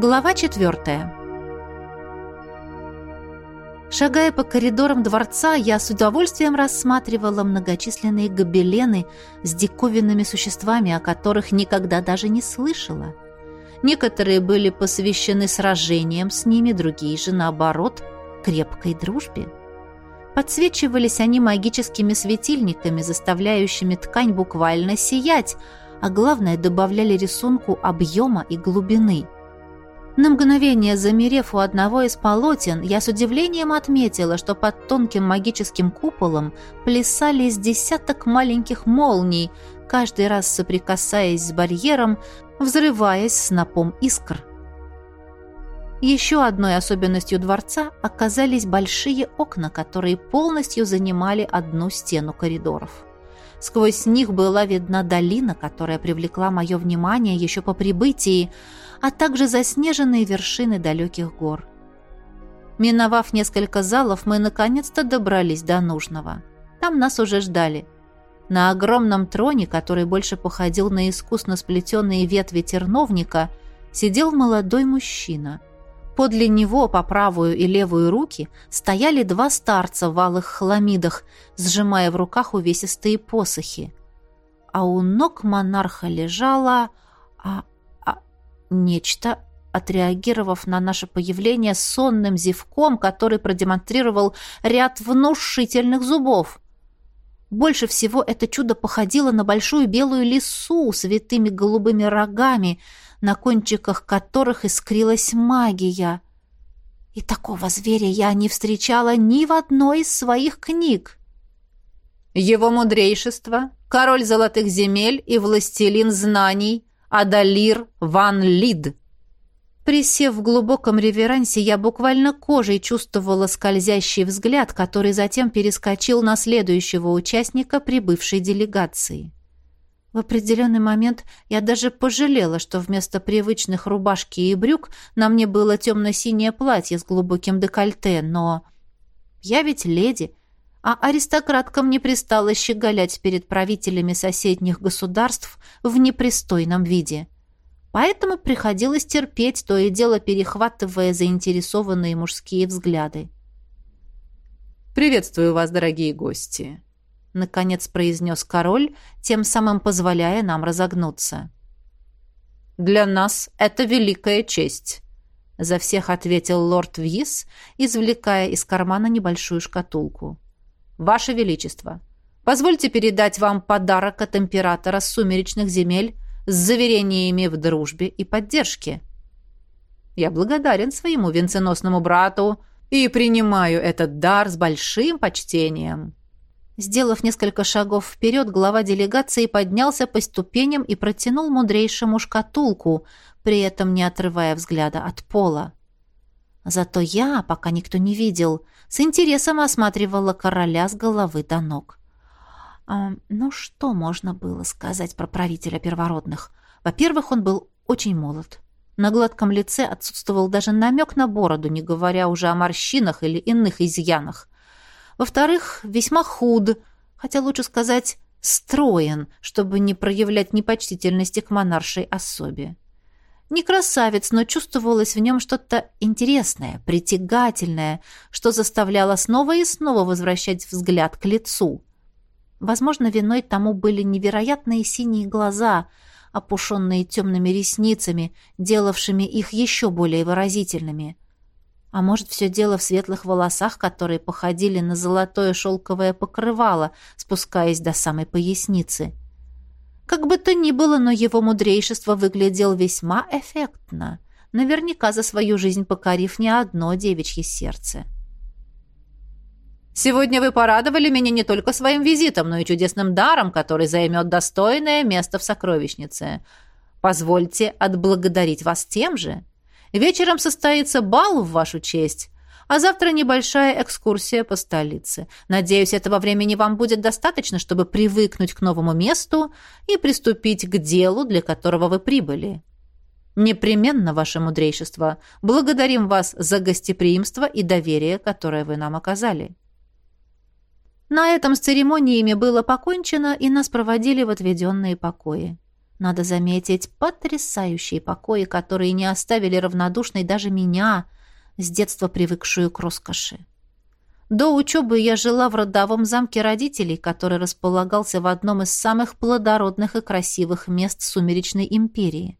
Глава четвертая. Шагая по коридорам дворца, я с удовольствием рассматривала многочисленные гобелены с диковинными существами, о которых никогда даже не слышала. Некоторые были посвящены сражениям с ними, другие же, наоборот, крепкой дружбе. Подсвечивались они магическими светильниками, заставляющими ткань буквально сиять, а главное, добавляли рисунку объема и глубины – на мгновение замерев у одного из полотен, я с удивлением отметила, что под тонким магическим куполом плясали с десяток маленьких молний, каждый раз соприкасаясь с барьером, взрываясь снопом искр. Еще одной особенностью дворца оказались большие окна, которые полностью занимали одну стену коридоров. Сквозь них была видна долина, которая привлекла мое внимание еще по прибытии, а также заснеженные вершины далеких гор. Миновав несколько залов, мы наконец-то добрались до нужного. Там нас уже ждали. На огромном троне, который больше походил на искусно сплетенные ветви терновника, сидел молодой мужчина. Подле него, по правую и левую руки, стояли два старца в алых хламидах, сжимая в руках увесистые посохи. А у ног монарха лежала... А Нечто, отреагировав на наше появление сонным зевком, который продемонстрировал ряд внушительных зубов. Больше всего это чудо походило на большую белую лису с витыми голубыми рогами, на кончиках которых искрилась магия. И такого зверя я не встречала ни в одной из своих книг. Его мудрейшество, король золотых земель и властелин знаний, Адалир Ван Лид. Присев в глубоком реверансе, я буквально кожей чувствовала скользящий взгляд, который затем перескочил на следующего участника прибывшей делегации. В определенный момент я даже пожалела, что вместо привычных рубашки и брюк на мне было темно-синее платье с глубоким декольте, но... Я ведь леди, а аристократкам не пристало щеголять перед правителями соседних государств в непристойном виде. Поэтому приходилось терпеть, то и дело перехватывая заинтересованные мужские взгляды. «Приветствую вас, дорогие гости», — наконец произнес король, тем самым позволяя нам разогнуться. «Для нас это великая честь», — за всех ответил лорд Вьис, извлекая из кармана небольшую шкатулку. Ваше Величество, позвольте передать вам подарок от императора сумеречных земель с заверениями в дружбе и поддержке. Я благодарен своему венценосному брату и принимаю этот дар с большим почтением». Сделав несколько шагов вперед, глава делегации поднялся по ступеням и протянул мудрейшему шкатулку, при этом не отрывая взгляда от пола. Зато я, пока никто не видел, с интересом осматривала короля с головы до ног. А, ну, что можно было сказать про правителя первородных? Во-первых, он был очень молод. На гладком лице отсутствовал даже намек на бороду, не говоря уже о морщинах или иных изъянах. Во-вторых, весьма худ, хотя лучше сказать строен, чтобы не проявлять непочтительности к монаршей особе. Не красавец, но чувствовалось в нем что-то интересное, притягательное, что заставляло снова и снова возвращать взгляд к лицу. Возможно, виной тому были невероятные синие глаза, опушенные темными ресницами, делавшими их еще более выразительными. А может, все дело в светлых волосах, которые походили на золотое шелковое покрывало, спускаясь до самой поясницы. — как бы то ни было, но его мудрейшество выглядел весьма эффектно, наверняка за свою жизнь покорив не одно девичье сердце. «Сегодня вы порадовали меня не только своим визитом, но и чудесным даром, который займет достойное место в сокровищнице. Позвольте отблагодарить вас тем же. Вечером состоится бал в вашу честь» а завтра небольшая экскурсия по столице. Надеюсь, этого времени вам будет достаточно, чтобы привыкнуть к новому месту и приступить к делу, для которого вы прибыли. Непременно, ваше мудрейшество, благодарим вас за гостеприимство и доверие, которое вы нам оказали. На этом с церемониями было покончено, и нас проводили в отведенные покои. Надо заметить, потрясающие покои, которые не оставили равнодушной даже меня, с детства привыкшую к роскоши. До учебы я жила в родовом замке родителей, который располагался в одном из самых плодородных и красивых мест Сумеречной империи.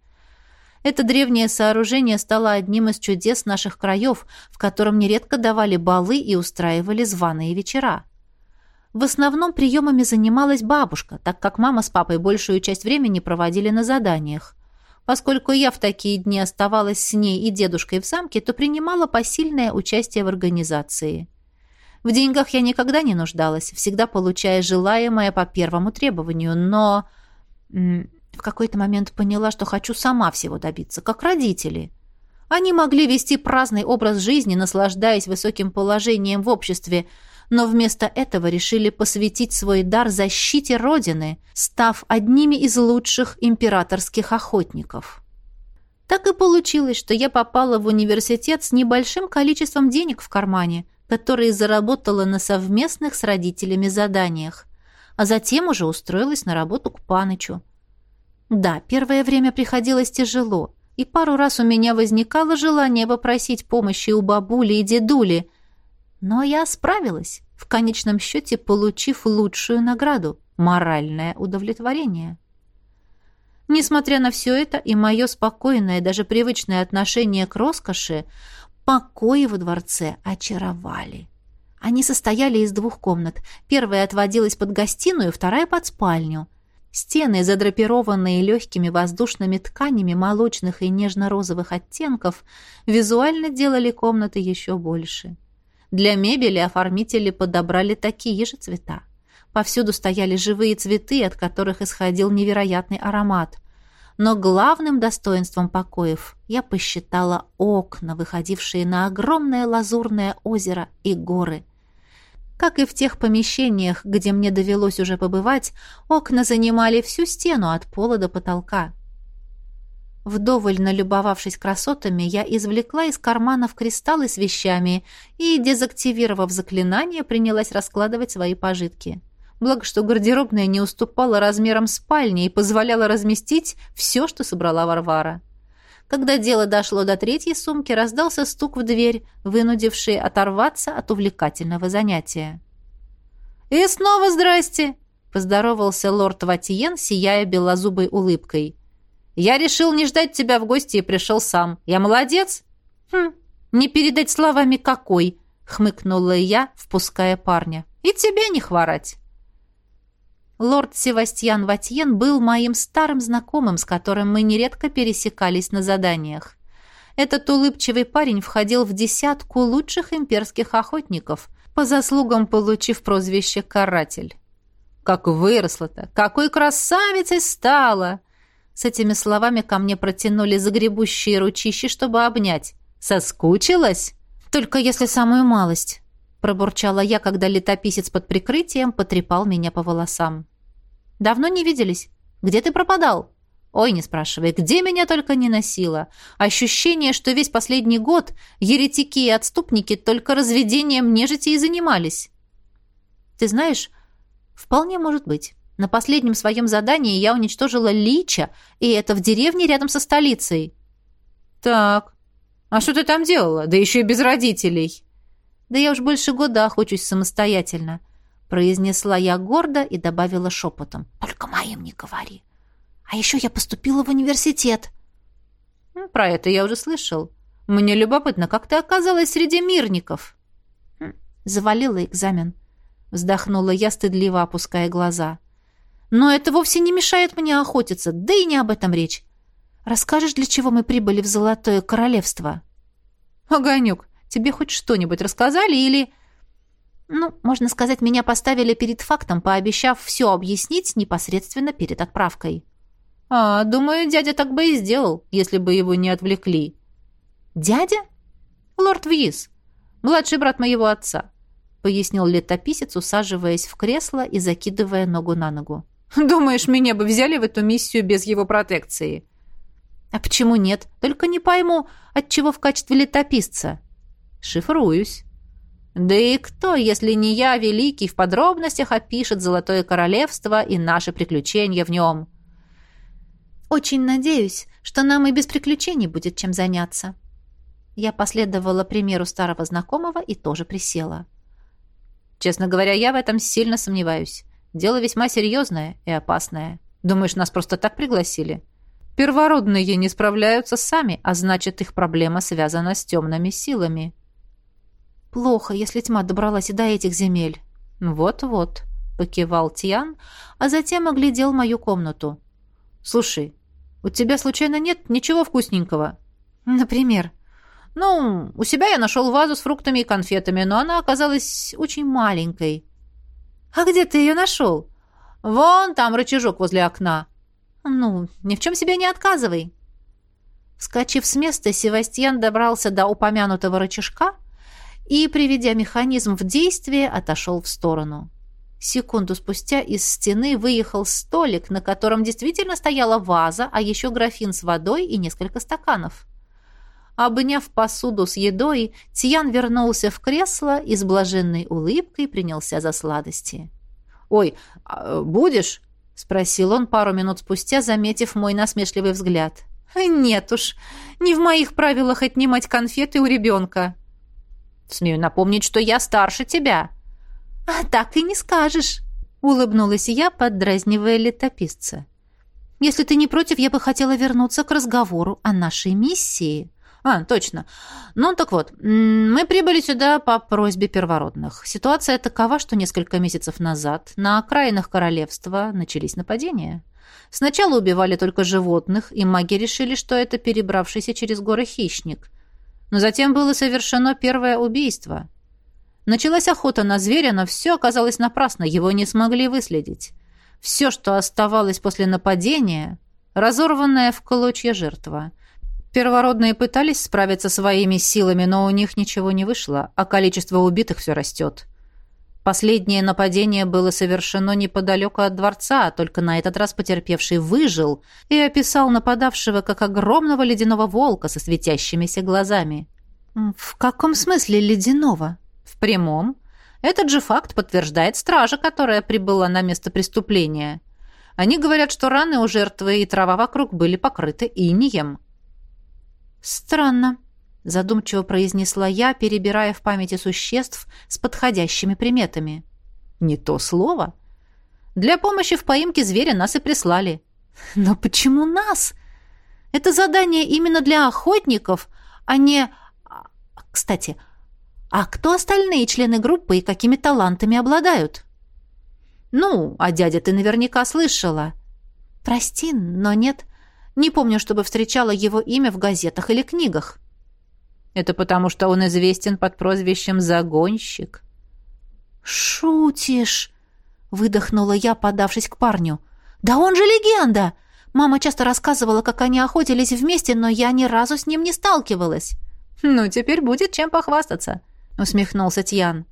Это древнее сооружение стало одним из чудес наших краев, в котором нередко давали балы и устраивали званые вечера. В основном приемами занималась бабушка, так как мама с папой большую часть времени проводили на заданиях. Поскольку я в такие дни оставалась с ней и дедушкой в замке, то принимала посильное участие в организации. В деньгах я никогда не нуждалась, всегда получая желаемое по первому требованию, но в какой-то момент поняла, что хочу сама всего добиться, как родители. Они могли вести праздный образ жизни, наслаждаясь высоким положением в обществе, но вместо этого решили посвятить свой дар защите Родины, став одними из лучших императорских охотников. Так и получилось, что я попала в университет с небольшим количеством денег в кармане, которые заработала на совместных с родителями заданиях, а затем уже устроилась на работу к Панычу. Да, первое время приходилось тяжело, и пару раз у меня возникало желание попросить помощи у бабули и дедули – но я справилась, в конечном счете получив лучшую награду – моральное удовлетворение. Несмотря на все это и мое спокойное, даже привычное отношение к роскоши, покои во дворце очаровали. Они состояли из двух комнат. Первая отводилась под гостиную, вторая под спальню. Стены, задрапированные легкими воздушными тканями молочных и нежно-розовых оттенков, визуально делали комнаты еще больше. Для мебели оформители подобрали такие же цвета. Повсюду стояли живые цветы, от которых исходил невероятный аромат. Но главным достоинством покоев я посчитала окна, выходившие на огромное лазурное озеро и горы. Как и в тех помещениях, где мне довелось уже побывать, окна занимали всю стену от пола до потолка. Вдоволь налюбовавшись красотами, я извлекла из карманов кристаллы с вещами и, дезактивировав заклинание, принялась раскладывать свои пожитки. Благо, что гардеробная не уступала размерам спальни и позволяла разместить все, что собрала Варвара. Когда дело дошло до третьей сумки, раздался стук в дверь, вынудивший оторваться от увлекательного занятия. «И снова здрасте!» — поздоровался лорд Ватиен, сияя белозубой улыбкой. Я решил не ждать тебя в гости и пришел сам. Я молодец? Хм, не передать словами какой, хмыкнула я, впуская парня. И тебе не хворать. Лорд Севастьян Ватьен был моим старым знакомым, с которым мы нередко пересекались на заданиях. Этот улыбчивый парень входил в десятку лучших имперских охотников, по заслугам получив прозвище «Каратель». «Как выросла-то! Какой красавицей стала!» С этими словами ко мне протянули загребущие ручищи, чтобы обнять. «Соскучилась?» «Только если самую малость», — пробурчала я, когда летописец под прикрытием потрепал меня по волосам. «Давно не виделись? Где ты пропадал?» «Ой, не спрашивай, где меня только не носило. Ощущение, что весь последний год еретики и отступники только разведением нежити и занимались». «Ты знаешь, вполне может быть». На последнем своем задании я уничтожила Лича, и это в деревне рядом со столицей. Так, а что ты там делала? Да еще и без родителей. Да я уж больше года охочусь самостоятельно, произнесла я гордо и добавила шепотом. Только моим не говори. А еще я поступила в университет. Про это я уже слышал. Мне любопытно, как ты оказалась среди мирников? Хм, завалила экзамен. Вздохнула я, стыдливо опуская глаза. Но это вовсе не мешает мне охотиться, да и не об этом речь. Расскажешь, для чего мы прибыли в Золотое Королевство?» «Огонек, тебе хоть что-нибудь рассказали или...» «Ну, можно сказать, меня поставили перед фактом, пообещав все объяснить непосредственно перед отправкой». «А, думаю, дядя так бы и сделал, если бы его не отвлекли». «Дядя?» «Лорд Вьюз, младший брат моего отца», — пояснил летописец, усаживаясь в кресло и закидывая ногу на ногу. Думаешь, меня бы взяли в эту миссию без его протекции? А почему нет? Только не пойму, отчего в качестве летописца. Шифруюсь. Да и кто, если не я, великий, в подробностях опишет Золотое Королевство и наши приключения в нем? Очень надеюсь, что нам и без приключений будет чем заняться. Я последовала примеру старого знакомого и тоже присела. Честно говоря, я в этом сильно сомневаюсь. Дело весьма серьезное и опасное. Думаешь, нас просто так пригласили? Первородные не справляются сами, а значит, их проблема связана с темными силами. Плохо, если тьма добралась и до этих земель. Вот-вот, покивал Тьян, а затем оглядел мою комнату. Слушай, у тебя случайно нет ничего вкусненького? Например, ну, у себя я нашел вазу с фруктами и конфетами, но она оказалась очень маленькой. А где ты ее нашел? Вон там рычажок возле окна. Ну, ни в чем себе не отказывай. Вскочив с места, Севастьян добрался до упомянутого рычажка и, приведя механизм в действие, отошел в сторону. Секунду спустя из стены выехал столик, на котором действительно стояла ваза, а еще графин с водой и несколько стаканов. Обняв посуду с едой, Тиян вернулся в кресло и с блаженной улыбкой принялся за сладости. «Ой, а будешь?» — спросил он пару минут спустя, заметив мой насмешливый взгляд. «Нет уж, не в моих правилах отнимать конфеты у ребенка». «Смею напомнить, что я старше тебя». «А так и не скажешь», — улыбнулась я, поддразнивая летописца. «Если ты не против, я бы хотела вернуться к разговору о нашей миссии». А, точно. Ну, так вот, мы прибыли сюда по просьбе первородных. Ситуация такова, что несколько месяцев назад на окраинах королевства начались нападения. Сначала убивали только животных, и маги решили, что это перебравшийся через горы хищник. Но затем было совершено первое убийство. Началась охота на зверя, но все оказалось напрасно, его не смогли выследить. Все, что оставалось после нападения, разорванная в клочья жертва. Первородные пытались справиться своими силами, но у них ничего не вышло, а количество убитых все растет. Последнее нападение было совершено неподалеку от дворца, а только на этот раз потерпевший выжил и описал нападавшего как огромного ледяного волка со светящимися глазами. «В каком смысле ледяного?» «В прямом. Этот же факт подтверждает стража, которая прибыла на место преступления. Они говорят, что раны у жертвы и трава вокруг были покрыты инием». «Странно», — задумчиво произнесла я, перебирая в памяти существ с подходящими приметами. «Не то слово. Для помощи в поимке зверя нас и прислали». «Но почему нас? Это задание именно для охотников, а не... Кстати, а кто остальные члены группы и какими талантами обладают?» «Ну, а дядя ты наверняка слышала». «Прости, но нет. Не помню, чтобы встречала его имя в газетах или книгах. Это потому, что он известен под прозвищем «Загонщик». «Шутишь?» — выдохнула я, подавшись к парню. «Да он же легенда! Мама часто рассказывала, как они охотились вместе, но я ни разу с ним не сталкивалась». «Ну, теперь будет чем похвастаться», — усмехнулся Тьян.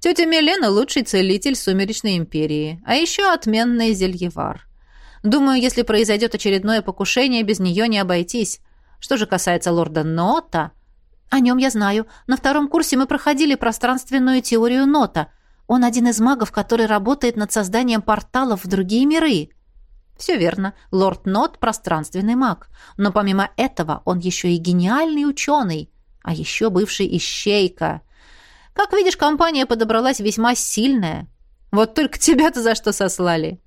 «Тетя Милена — лучший целитель Сумеречной империи, а еще отменный зельевар. Думаю, если произойдет очередное покушение, без нее не обойтись. Что же касается лорда Нота... О нем я знаю. На втором курсе мы проходили пространственную теорию Нота. Он один из магов, который работает над созданием порталов в другие миры. Все верно. Лорд Нот – пространственный маг. Но помимо этого он еще и гениальный ученый. А еще бывший ищейка. Как видишь, компания подобралась весьма сильная. Вот только тебя-то за что сослали?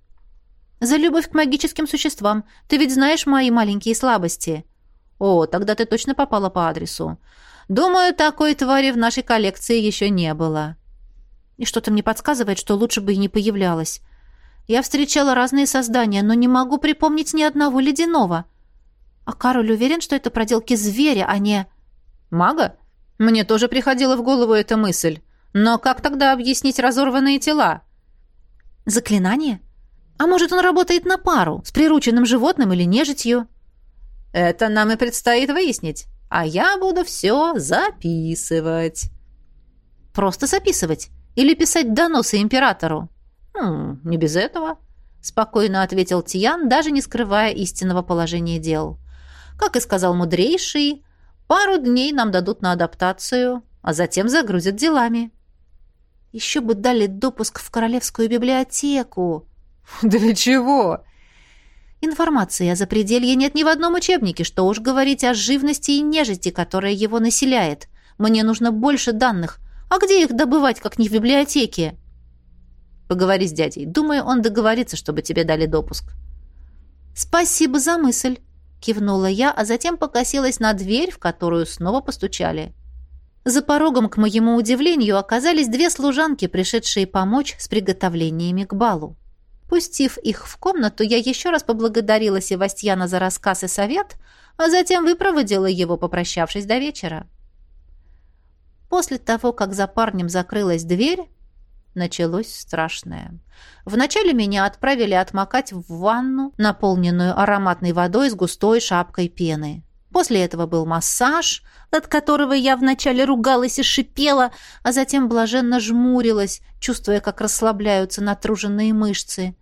«За любовь к магическим существам. Ты ведь знаешь мои маленькие слабости». «О, тогда ты точно попала по адресу. Думаю, такой твари в нашей коллекции еще не было». И что-то мне подсказывает, что лучше бы и не появлялась. Я встречала разные создания, но не могу припомнить ни одного ледяного. А Кароль уверен, что это проделки зверя, а не... Мага? Мне тоже приходила в голову эта мысль. Но как тогда объяснить разорванные тела? Заклинание? А может, он работает на пару, с прирученным животным или нежитью? Это нам и предстоит выяснить. А я буду все записывать. Просто записывать? Или писать доносы императору? Хм, не без этого. Спокойно ответил Тиян, даже не скрывая истинного положения дел. Как и сказал мудрейший, пару дней нам дадут на адаптацию, а затем загрузят делами. Еще бы дали допуск в королевскую библиотеку, «Для чего?» Информации о запределье нет ни в одном учебнике, что уж говорить о живности и нежити, которая его населяет. Мне нужно больше данных. А где их добывать, как не в библиотеке? Поговори с дядей. Думаю, он договорится, чтобы тебе дали допуск. Спасибо за мысль, кивнула я, а затем покосилась на дверь, в которую снова постучали. За порогом, к моему удивлению, оказались две служанки, пришедшие помочь с приготовлениями к балу. Пустив их в комнату, я еще раз поблагодарила Севастьяна за рассказ и совет, а затем выпроводила его, попрощавшись до вечера. После того, как за парнем закрылась дверь, началось страшное. Вначале меня отправили отмокать в ванну, наполненную ароматной водой с густой шапкой пены. После этого был массаж, от которого я вначале ругалась и шипела, а затем блаженно жмурилась, чувствуя, как расслабляются натруженные мышцы.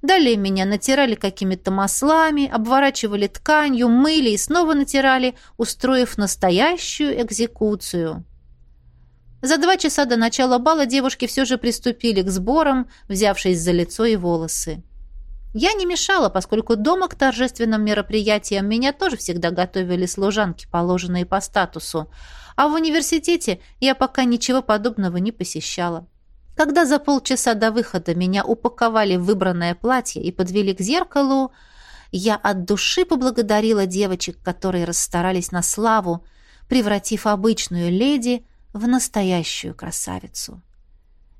Далее меня натирали какими-то маслами, обворачивали тканью, мыли и снова натирали, устроив настоящую экзекуцию. За два часа до начала бала девушки все же приступили к сборам, взявшись за лицо и волосы. Я не мешала, поскольку дома к торжественным мероприятиям меня тоже всегда готовили служанки, положенные по статусу, а в университете я пока ничего подобного не посещала. Когда за полчаса до выхода меня упаковали в выбранное платье и подвели к зеркалу, я от души поблагодарила девочек, которые расстарались на славу, превратив обычную леди в настоящую красавицу.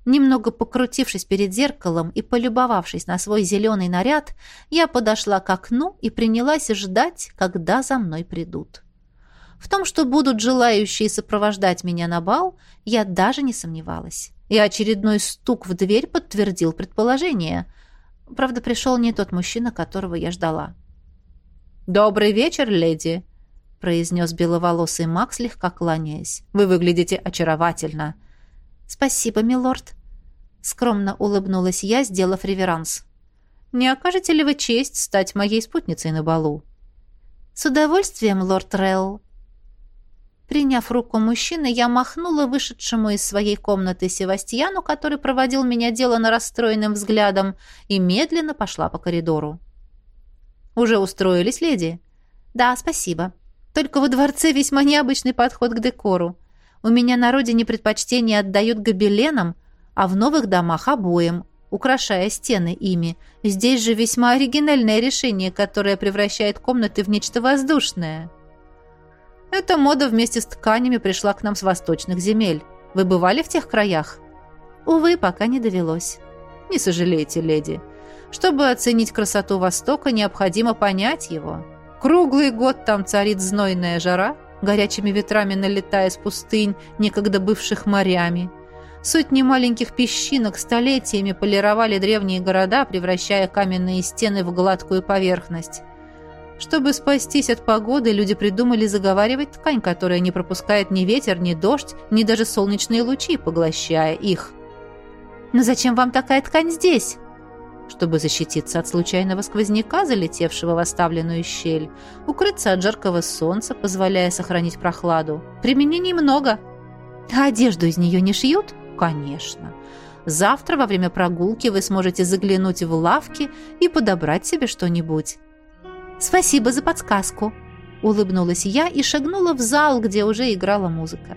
Немного покрутившись перед зеркалом и полюбовавшись на свой зеленый наряд, я подошла к окну и принялась ждать, когда за мной придут. В том, что будут желающие сопровождать меня на бал, я даже не сомневалась и очередной стук в дверь подтвердил предположение. Правда, пришел не тот мужчина, которого я ждала. «Добрый вечер, леди!» — произнес беловолосый маг, слегка кланяясь. «Вы выглядите очаровательно!» «Спасибо, милорд!» — скромно улыбнулась я, сделав реверанс. «Не окажете ли вы честь стать моей спутницей на балу?» «С удовольствием, лорд Релл!» Приняв руку мужчины, я махнула вышедшему из своей комнаты Севастьяну, который проводил меня дело расстроенным взглядом, и медленно пошла по коридору. «Уже устроились, леди?» «Да, спасибо. Только во дворце весьма необычный подход к декору. У меня на родине предпочтение отдают гобеленам, а в новых домах обоям, украшая стены ими. Здесь же весьма оригинальное решение, которое превращает комнаты в нечто воздушное». Эта мода вместе с тканями пришла к нам с восточных земель. Вы бывали в тех краях? Увы, пока не довелось. Не сожалейте, леди. Чтобы оценить красоту Востока, необходимо понять его. Круглый год там царит знойная жара, горячими ветрами налетая с пустынь, некогда бывших морями. Сотни маленьких песчинок столетиями полировали древние города, превращая каменные стены в гладкую поверхность. Чтобы спастись от погоды, люди придумали заговаривать ткань, которая не пропускает ни ветер, ни дождь, ни даже солнечные лучи, поглощая их. «Но зачем вам такая ткань здесь?» чтобы защититься от случайного сквозняка, залетевшего в оставленную щель, укрыться от жаркого солнца, позволяя сохранить прохладу. Применений много. А одежду из нее не шьют? Конечно. Завтра во время прогулки вы сможете заглянуть в лавки и подобрать себе что-нибудь. «Спасибо за подсказку», — улыбнулась я и шагнула в зал, где уже играла музыка.